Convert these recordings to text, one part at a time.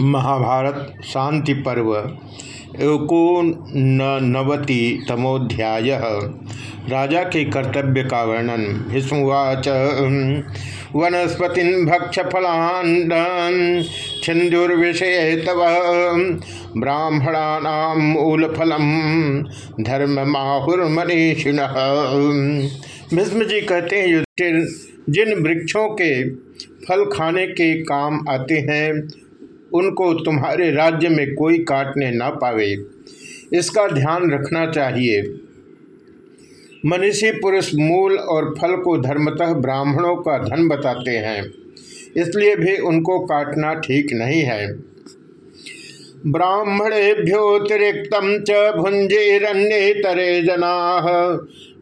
महाभारत शांति पर्व एकोनवति तमोध्याय। राजा के कर्तव्य का वर्णन भीष्मवाच वनस्पति भक्ष फलान तव ब्राह्मणा मूल फलम धर्म माहुर्मनीषिण भीष्म कहते हैं जिन वृक्षों के फल खाने के काम आते हैं उनको तुम्हारे राज्य में कोई काटने न पावे। इसका ध्यान रखना चाहिए। मनीषी पुरुष मूल और फल को धर्मतः ब्राह्मणों का धन बताते हैं, इसलिए भी उनको काटना ठीक नहीं है। ब्राह्मणेभ्योतिरिक्त च भुंजेरण्येतरे जना,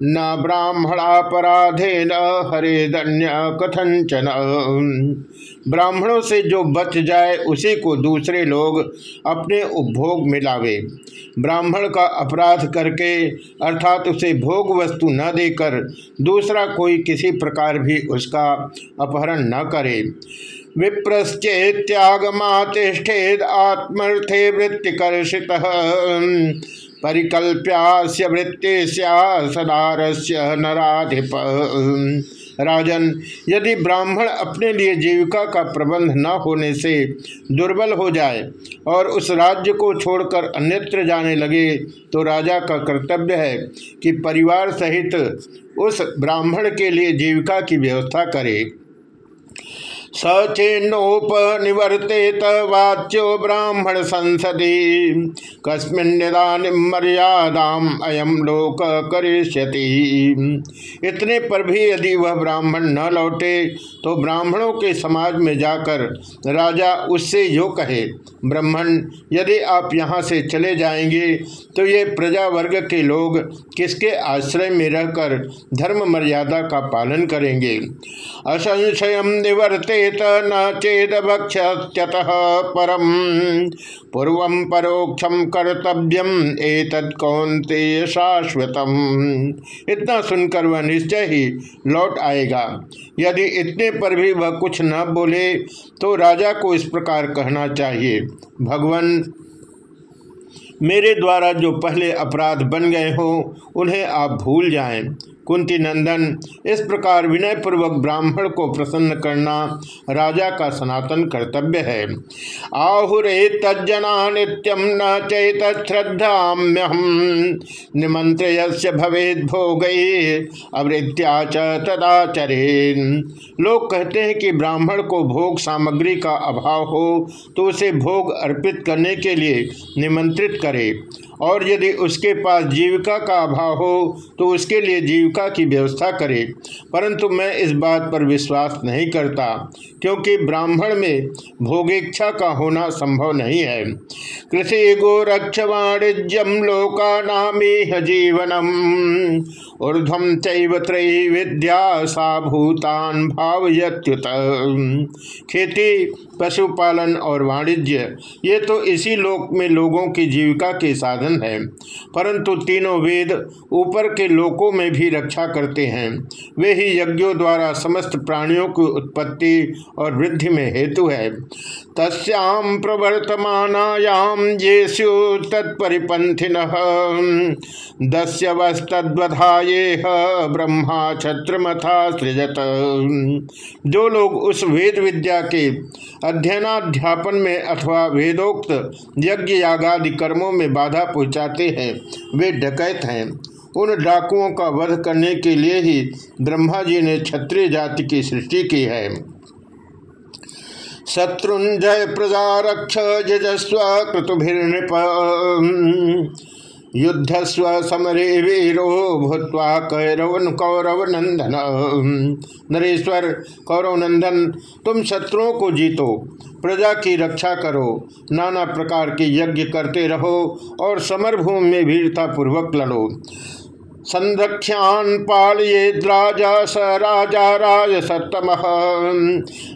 न ब्राह्मणापराधे न हरे दन्य कथंचन ब्राह्मणों से जो बच जाए, उसी को दूसरे लोग अपने उपभोग में लावे। ब्राह्मण का अपराध करके, अर्थात उसे भोग वस्तु न देकर, दूसरा कोई किसी प्रकार भी उसका अपहरण न करे। विप्रश्चेत्यागमातिष्ठेद आत्मर्थे वृत्तिकर्षित। परिकल्प्यास्य वृत्ति सदारस्य नराधिप। राजन, यदि ब्राह्मण अपने लिए जीविका का प्रबंध न होने से दुर्बल हो जाए और उस राज्य को छोड़कर अन्यत्र जाने लगे तो राजा का कर्तव्य है कि परिवार सहित उस ब्राह्मण के लिए जीविका की व्यवस्था करे। सचेन्नोपनिवर्तेत वाच्यो ब्राह्मण संसदी। कस्मिन्निदान मर्यादाम अयम लोक करिष्यति। इतने पर भी यदि वह ब्राह्मण न लौटे तो ब्राह्मणों के समाज में जाकर राजा उससे यो कहे, ब्राह्मण, यदि आप यहाँ से चले जाएँगे तो ये प्रजा वर्ग के लोग किसके आश्रय में रहकर धर्म मर्यादा का पालन करेंगे? असंशय निवर्ते चेत न चेत भक्ष्यत परम। पूर्व परोक्षम कर्तव्यम एतद कौनते शाश्वतम। इतना सुनकर वह निश्चय ही लौट आएगा। यदि इतने पर भी वह कुछ न बोले तो राजा को इस प्रकार कहना चाहिए, भगवान, मेरे द्वारा जो पहले अपराध बन गए हो, उन्हें आप भूल जाएँ। कुंती नंदन, इस प्रकार विनय पूर्वक ब्राह्मण को प्रसन्न करना राजा का सनातन कर्तव्य है। आहुरे तज्जना नित्यम न चैत श्रद्धाम्यहम निमंत्र भवेद भोग अवृत्या तदाचरेन। लोग कहते हैं कि ब्राह्मण को भोग सामग्री का अभाव हो तो उसे भोग अर्पित करने के लिए निमंत्रित करे। और यदि उसके पास जीविका का अभाव हो तो उसके लिए जीविका की व्यवस्था करे। परंतु मैं इस बात पर विश्वास नहीं करता, क्योंकि ब्राह्मण में भोगेच्छा का होना संभव नहीं है। कृषि गोरक्ष वाणिज्यम लोका नामी जीवनम ऊर्धम चैव विद्या सा भूतान भावयत्युत। खेती पशुपालन और वाणिज्य, ये तो इसी लोक में लोगों की जीविका के साधन है। परंतु तीनों वेद ऊपर के लोकों में भी रक्षा करते हैं। वे ही यज्ञों द्वारा समस्त प्राणियों की उत्पत्ति और वृद्धि में हेतु है। तस्याम प्रवर्तमानायाम ये तत्परिपंथिन दस्य वस्तवधाये ब्रह्मा छत्रमथा सृजत। जो लोग उस वेद विद्या के अध्ययनाध्यापन में अथवा वेदोक्त यज्ञ यागादि कर्मों में बाधा पहुँचाते हैं। वे डकैत हैं। उन डाकुओं का वध करने के लिए ही ब्रह्मा जी ने क्षत्रिय जाति की सृष्टि की है। शत्रुंजय प्रजा रक्ष जजस्व क्रतुभिर्नृप युद्धस्व समरे वीरो भूतवा कौरव कौरव नंदन नरेश्वर कौरव नंदन तुम शत्रुओं को जीतो, प्रजा की रक्षा करो, नाना प्रकार के यज्ञ करते रहो और समरभूमि में वीरतापूर्वक लड़ो। संरक्षान राजा स राजा राज सत्तम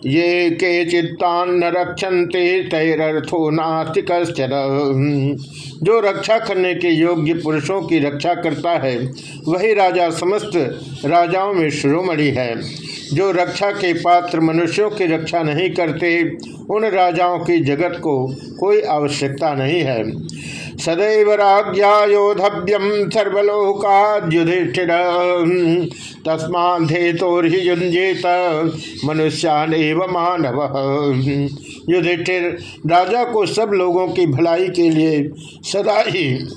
ये के चित्तान न रक्षन्ते, तैरर्थो नास्ति कश्चन जो रक्षा करने के योग्य पुरुषों की रक्षा करता है, वही राजा समस्त राजाओं में शिरोमणि है। जो रक्षा के पात्र मनुष्यों की रक्षा नहीं करते, उन राजाओं की जगत को कोई आवश्यकता नहीं है। सदैव राज्ञा योधव्यम सर्वलोकायुधिष्ठिर तस्माधेतोर्युंजेत मनुष्यान एवं मानव। युधिष्ठिर, राजा को सब लोगों की भलाई के लिए सदा ही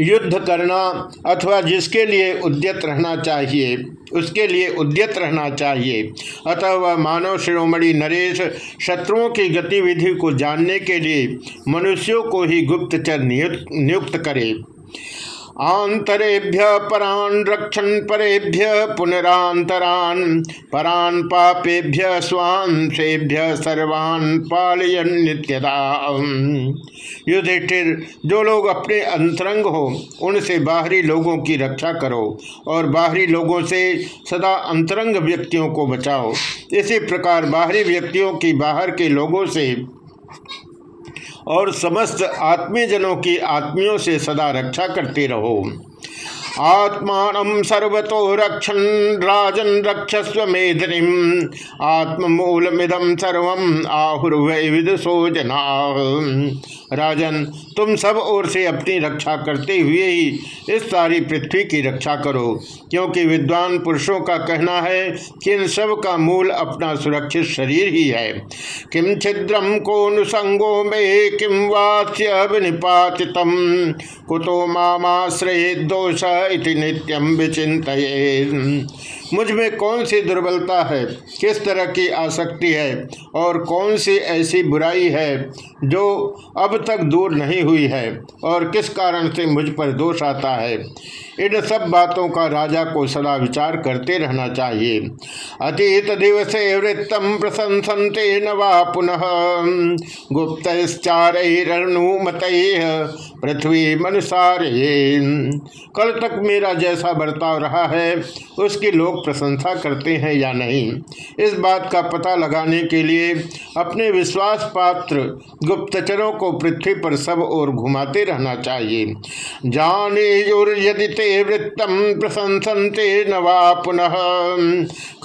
युद्ध करना अथवा जिसके लिए उद्यत रहना चाहिए, उसके लिए उद्यत रहना चाहिए। अतः वह मानव शिरोमणि नरेश शत्रुओं की गतिविधि को जानने के लिए मनुष्यों को ही गुप्तचर नियुक्त करे। आंतरेभ्य परान रक्षण परेभ्य पुनरांतरान परान पापेभ्य स्वांशेभ्य सर्वान पालयन नित्यदा। युधिष्ठिर, जो लोग अपने अंतरंग हो, उनसे बाहरी लोगों की रक्षा करो और बाहरी लोगों से सदा अंतरंग व्यक्तियों को बचाओ। इसी प्रकार बाहरी व्यक्तियों की बाहर के लोगों से और समस्त आत्मीयजनों की आत्मियों से सदा रक्षा करते रहो। आत्मान सर्वतो रक्षण राजन रक्षस्व मेधनिम आत्मूलमिदम सर्व आहुर्वै विदुषो जना। राजन, तुम सब ओर से अपनी रक्षा करते हुए ही इस सारी पृथ्वी की रक्षा करो, क्योंकि विद्वान पुरुषों का कहना है कि इन सब का मूल अपना सुरक्षित शरीर ही है। किम छिद्रम को नुसंगो में किम वास्य विनिपातितम कुतो मामाश्रय दोष इति नित्यम विचित मुझमें कौन सी दुर्बलता है? किस तरह की आसक्ति है? और कौन सी ऐसी बुराई है जो अब तक दूर नहीं हुई है? और किस कारण से मुझ पर दोष आता है? इन सब बातों का राजा को सदा विचार करते रहना चाहिए। अतीत दिवसे वृत्तम प्रशंसनते न वा पुनः। गुप्तचारूमत पृथ्वी मनुसारे कल तक मेरा जैसा बर्ताव रहा है, उसकी लोग प्रशंसा करते हैं या नहीं? इस बात का पता लगाने के लिए अपने विश्वास पात्र गुप्तचरों को पृथ्वी पर सब ओर घुमाते रहना चाहिए। जाने यदि ते वृत्तम प्रशंसनते न वा पुनः।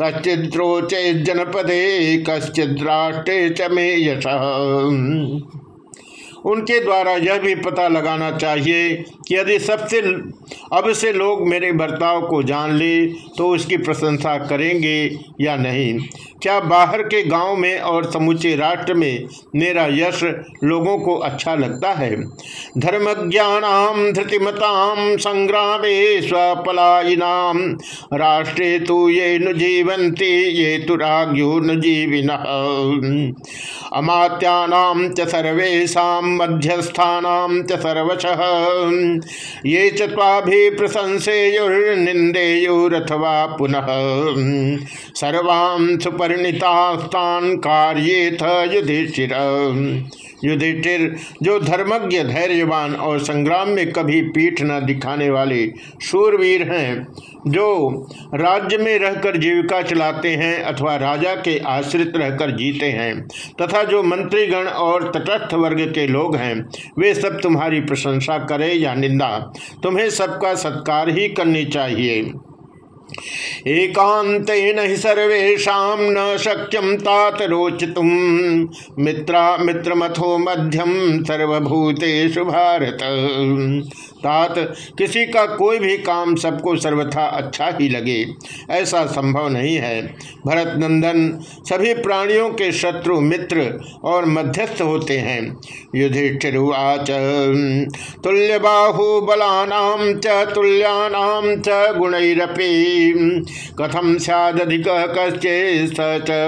कश्चिद्रोचे जनपदे कश्चिद्राष्ट्रे च मे यश। उनके द्वारा यह भी पता लगाना चाहिए कि यदि सबसे अब से लोग मेरे बर्ताव को जान ले तो उसकी प्रशंसा करेंगे या नहीं? क्या बाहर के गाँव में और समूचे राष्ट्र में मेरा यश लोगों को अच्छा लगता है? धर्मज्ञानाम, धृतिमताम, संग्राम स्वपलायिनाम। राष्ट्रे तो ये न जीवंती ये तो राग्यो न जीविन। अमात्याम च सर्वेशा मध्यस्थानाम ये चाभि प्रशंसेयुर्निंदेयुरथवा पुनः। सर्वां सुपरिणितास्तान कार्येथ युधिष्ठिर। युधिष्ठिर, जो धर्मज्ञ, धैर्यवान और संग्राम में कभी पीठ न दिखाने वाले शूरवीर हैं, जो राज्य में रहकर जीविका चलाते हैं अथवा राजा के आश्रित रहकर जीते हैं, तथा जो मंत्रीगण और तटस्थ वर्ग के लोग हैं, वे सब तुम्हारी प्रशंसा करें या निंदा, तुम्हें सबका सत्कार ही करनी चाहिए। एकांत ही सर्वेशा न शक्यम तात रोचितुम मित्रा मित्रमथो मध्यम सर्वभूतेषु भारत। तात किसी का कोई भी काम सबको सर्वथा अच्छा ही लगे, ऐसा संभव नहीं है। भरत नंदन सभी प्राणियों के शत्रु, मित्र और मध्यस्थ होते हैं। युधिष्ठिरुवाच तुल्य बाहु बलानाम च तुल्यानाम च गुणरपी। कथम सदिक कश्चे स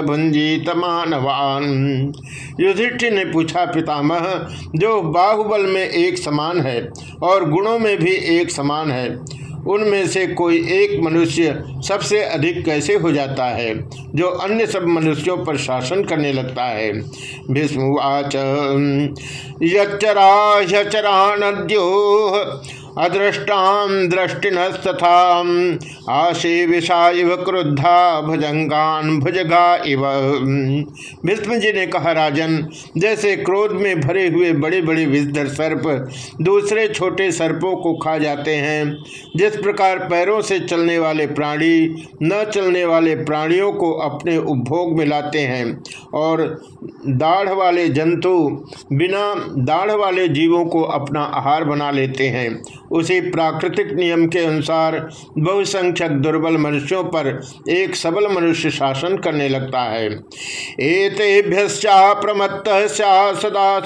भुंजित मानवान। युधिष्ठिर ने पूछा, पितामह, जो बाहुबल में एक समान है और गुणों में भी एक समान है, उनमें से कोई एक मनुष्य सबसे अधिक कैसे हो जाता है, जो अन्य सब मनुष्यों पर शासन करने लगता है? नद्यो दृष्टिनस्तथा। आशे विषा इव क्रुद्धा भुजंगान भुजगा इव। भीष्म जी ने कहा, राजन, जैसे क्रोध में भरे हुए बड़े बड़े विषधर सर्प दूसरे छोटे सर्पों को खा जाते हैं, जिस प्रकार पैरों से चलने वाले प्राणी न चलने वाले प्राणियों को अपने उपभोग में लाते हैं, और दाढ़ वाले जंतु बिना दाढ़ वाले जीवों को अपना आहार बना लेते हैं उसी प्राकृतिक नियम के अनुसार बहुसंख्यक दुर्बल मनुष्यों पर एक सबल मनुष्य शासन करने लगता है। प्रमत्त सदा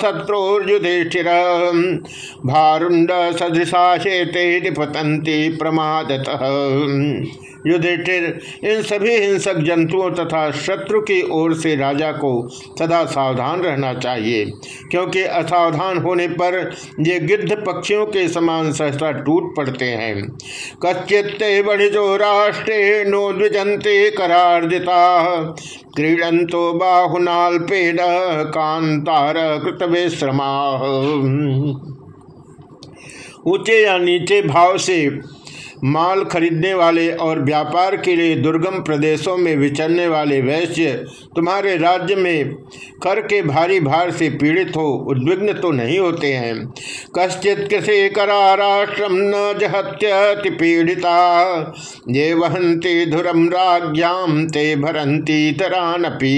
भारुंड सदृशा शेते प्रमादतः। युधिष्ठिर, इन सभी हिंसक जंतुओं तथा शत्रु की ओर से राजा को सदा सावधान रहना चाहिए, क्योंकि असावधान होने पर ये गिद्ध पक्षियों के समान सहसा टूट पड़ते हैं। कच्चित्ते बढ़िजो राष्ट्रे नो द्विजंते करार्जिता क्रीडंतो बाहुनाल पेड़ कांतार कृतवेश्रमा। ऊँचे या नीचे भाव से माल खरीदने वाले और व्यापार के लिए दुर्गम प्रदेशों में विचरने वाले वैश्य तुम्हारे राज्य में कर के भारी भार से पीड़ित हो, उद्विग्न तो नहीं होते हैं। कश्चित कृषि कराराष्ट्रम न जहत्यति पीड़िता। ये वहंती धुरम राज्ञाम ते भरंती तरानपी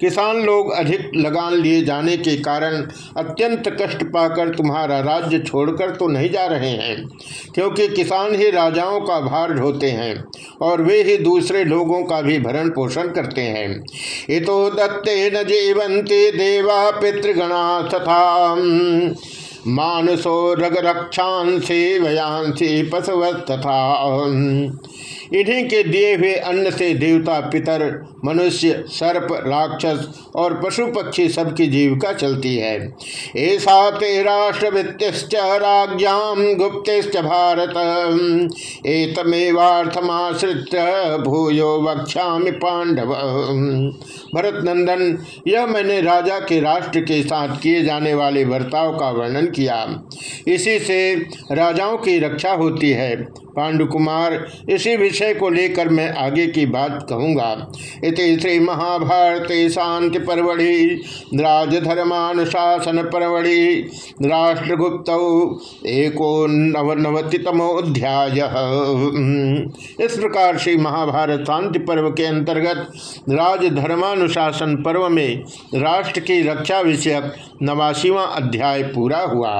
किसान लोग अधिक लगान लिए जाने के कारण अत्यंत कष्ट पाकर तुम्हारा राज्य छोड़कर तो नहीं जा रहे हैं, क्योंकि किसान किसान ही राजाओं का भार ढोते हैं और वे ही दूसरे लोगों का भी भरण पोषण करते हैं। इतो दत्ते न जीवंते देवा पितृगणा तथा मानसो रग रक्षांसी वयांसी पशुवत तथा इन्हीं के दिए हुए अन्न से देवता पितर मनुष्य, सर्प, राक्षस और पशु पक्षी सबकी जीविका चलती है। ऐसा ते राष्ट्रवृत्तिश्च भारत। एतमेवार्थमाश्रित भूयो वक्षा पांडव। भरत नंदन यह मैंने राजा के राष्ट्र के साथ किए जाने वाले बर्ताव का वर्णन किया। इसी से राजाओं की रक्षा होती है। पांडुकुमार, इसी विषय को लेकर मैं आगे की बात कहूँगा। श्री महाभारत शांति परवड़ी, राजधर्मानुशासन परवड़ी, राष्ट्रगुप्त एको नवनवतितमोध्याय इस प्रकार श्री महाभारत शांति पर्व के अंतर्गत राजधर्मानुशासन पर्व में राष्ट्र की रक्षा विषयक नवासीवा अध्याय पूरा हुआ।